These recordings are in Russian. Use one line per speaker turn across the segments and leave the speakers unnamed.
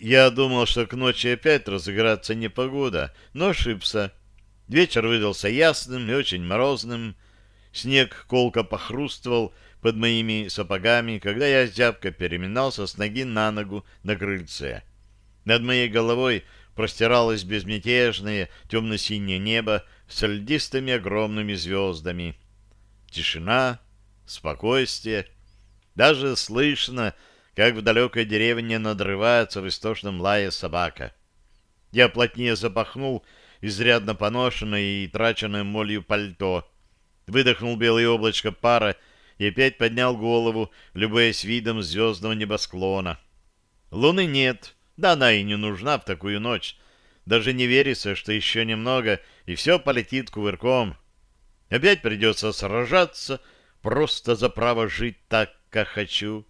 Я думал, что к ночи опять разыграться непогода, но ошибся. Вечер выдался ясным и очень морозным. Снег колко похрустывал под моими сапогами, когда я зябко переминался с ноги на ногу на крыльце. Над моей головой простиралось безмятежное темно-синее небо с льдистыми огромными звездами. Тишина, спокойствие. Даже слышно, как в далекой деревне надрывается в истошном лае собака. Я плотнее запахнул изрядно поношенное и траченное молью пальто, выдохнул белое облачко пара и опять поднял голову, любуясь видом звездного небосклона. Луны нет, да она и не нужна в такую ночь. Даже не верится, что еще немного, и все полетит кувырком. Опять придется сражаться просто за право жить так, как хочу.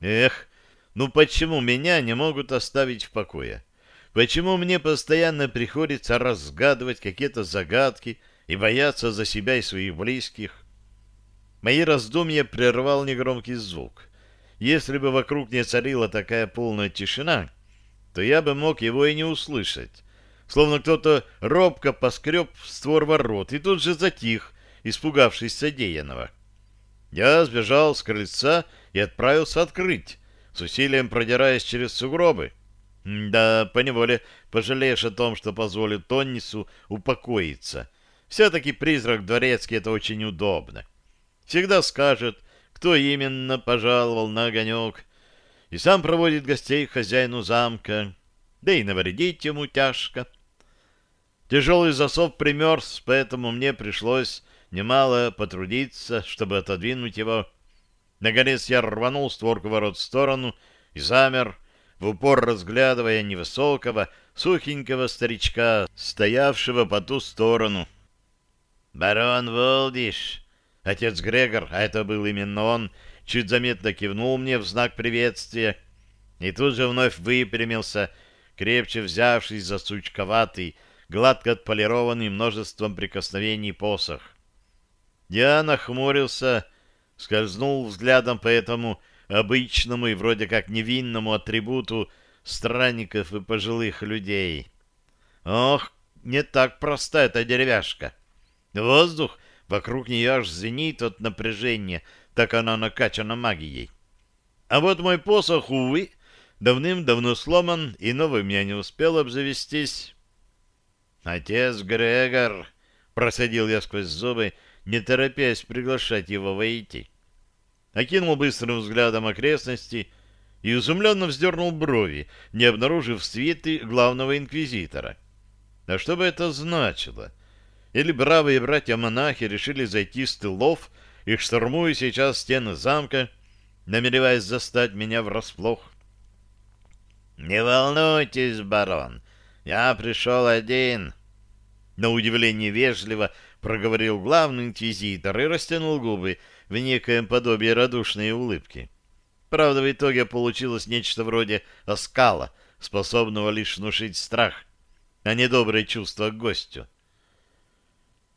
Эх, ну почему меня не могут оставить в покое? Почему мне постоянно приходится разгадывать какие-то загадки и бояться за себя и своих близких? Мои раздумья прервал негромкий звук. Если бы вокруг не царила такая полная тишина, то я бы мог его и не услышать. Словно кто-то робко поскреб в створ ворот и тут же затих, испугавшись содеянного. Я сбежал с крыльца и отправился открыть, с усилием продираясь через сугробы. Да, поневоле пожалеешь о том, что позволит Тоннису упокоиться. Все-таки призрак дворецкий — это очень удобно. Всегда скажет, кто именно пожаловал на огонек, и сам проводит гостей хозяину замка, да и навредить ему тяжко. Тяжелый засов примерз, поэтому мне пришлось немало потрудиться, чтобы отодвинуть его. Наконец я рванул створку ворот в сторону и замер, в упор разглядывая невысокого, сухенького старичка, стоявшего по ту сторону. «Барон Волдиш!» Отец Грегор, а это был именно он, чуть заметно кивнул мне в знак приветствия и тут же вновь выпрямился, крепче взявшись за сучковатый, гладко отполированный множеством прикосновений посох. Я нахмурился, скользнул взглядом по этому обычному и вроде как невинному атрибуту странников и пожилых людей. Ох, не так проста эта деревяшка. Воздух вокруг нее аж звенит от напряжения, так она накачана магией. А вот мой посох, увы, давным-давно сломан, и новым я не успел обзавестись. «Отец Грегор!» — просадил я сквозь зубы, не торопясь приглашать его войти окинул быстрым взглядом окрестности и изумленно вздернул брови, не обнаружив свиты главного инквизитора. А что бы это значило? Или бравые братья-монахи решили зайти с тылов и штурмуя сейчас стены замка, намереваясь застать меня врасплох? «Не волнуйтесь, барон, я пришел один», — на удивление вежливо проговорил главный инквизитор и растянул губы, в некоем подобии радушной улыбки. Правда, в итоге получилось нечто вроде оскала, способного лишь внушить страх, а не доброе чувство к гостю.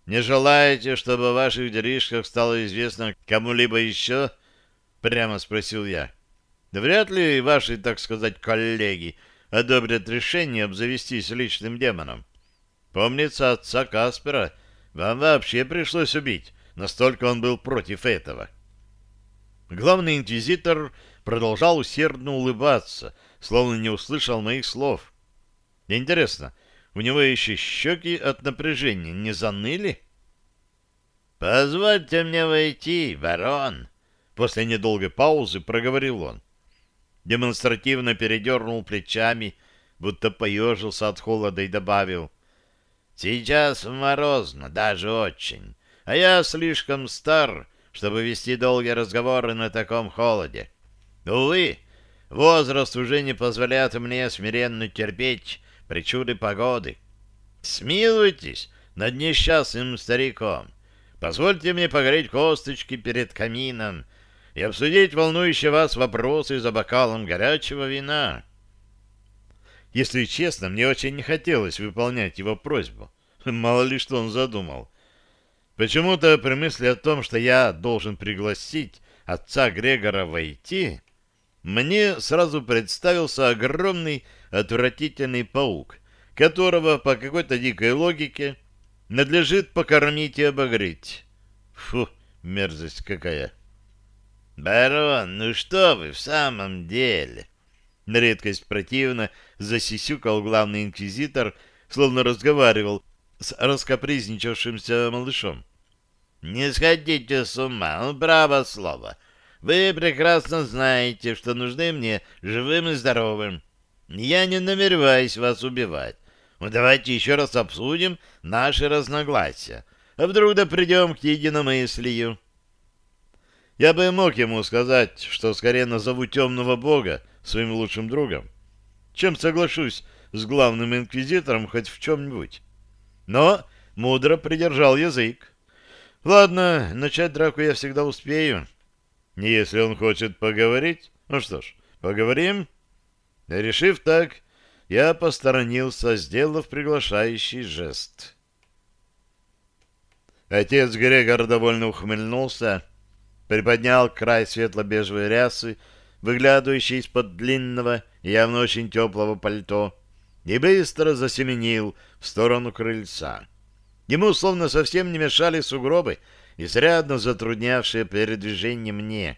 «Не желаете, чтобы о ваших делишках стало известно кому-либо еще?» — прямо спросил я. «Да вряд ли ваши, так сказать, коллеги одобрят решение обзавестись личным демоном. Помнится, отца Каспера вам вообще пришлось убить, Настолько он был против этого. Главный инквизитор продолжал усердно улыбаться, словно не услышал моих слов. Интересно, у него еще щеки от напряжения не заныли? «Позвольте мне войти, барон!» После недолгой паузы проговорил он. Демонстративно передернул плечами, будто поежился от холода и добавил. «Сейчас морозно, даже очень а я слишком стар, чтобы вести долгие разговоры на таком холоде. Увы, возраст уже не позволяет мне смиренно терпеть причуды погоды. Смилуйтесь над несчастным стариком. Позвольте мне погреть косточки перед камином и обсудить волнующие вас вопросы за бокалом горячего вина. Если честно, мне очень не хотелось выполнять его просьбу. Мало ли что он задумал. Почему-то при мысли о том, что я должен пригласить отца Грегора войти, мне сразу представился огромный отвратительный паук, которого по какой-то дикой логике надлежит покормить и обогреть. Фу, мерзость какая! «Барон, ну что вы в самом деле?» На редкость противно засисюкал главный инквизитор, словно разговаривал с раскопризничавшимся малышом. «Не сходите с ума, право слово. Вы прекрасно знаете, что нужны мне живым и здоровым. Я не намереваюсь вас убивать. Ну, давайте еще раз обсудим наши разногласия. А вдруг да придем к единомыслию?» Я бы мог ему сказать, что скорее назову темного бога своим лучшим другом, чем соглашусь с главным инквизитором хоть в чем-нибудь. Но мудро придержал язык. Ладно, начать драку я всегда успею. Если он хочет поговорить, ну что ж, поговорим. Решив так, я посторонился, сделав приглашающий жест. Отец Грегор довольно ухмыльнулся, приподнял край светло-бежевой рясы, выглядывающей из-под длинного, явно очень теплого пальто, и быстро засеменил в сторону крыльца. Ему словно совсем не мешали сугробы, изрядно затруднявшие передвижение мне.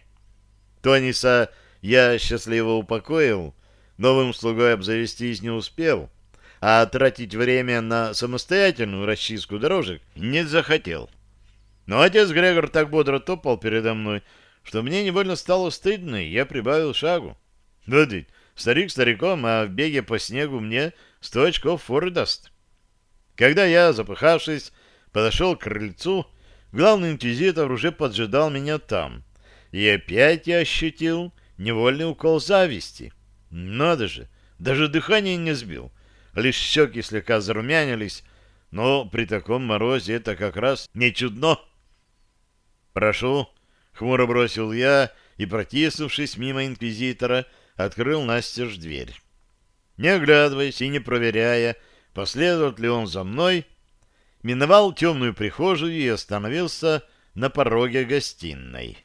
Тониса я счастливо упокоил, новым слугой обзавестись не успел, а тратить время на самостоятельную расчистку дорожек не захотел. Но отец Грегор так бодро топал передо мной, что мне невольно стало стыдно, и я прибавил шагу. Вот ведь, старик стариком, а в беге по снегу мне сто очков форы даст. Когда я, запыхавшись, подошел к крыльцу, главный инквизитор уже поджидал меня там. И опять я ощутил невольный укол зависти. Надо же, даже дыхание не сбил. Лишь щеки слегка зарумянились, но при таком морозе это как раз не чудно. «Прошу», — хмуро бросил я и, протиснувшись мимо инквизитора, открыл настежь дверь. Не оглядываясь и не проверяя, последует ли он за мной, миновал темную прихожую и остановился на пороге гостиной.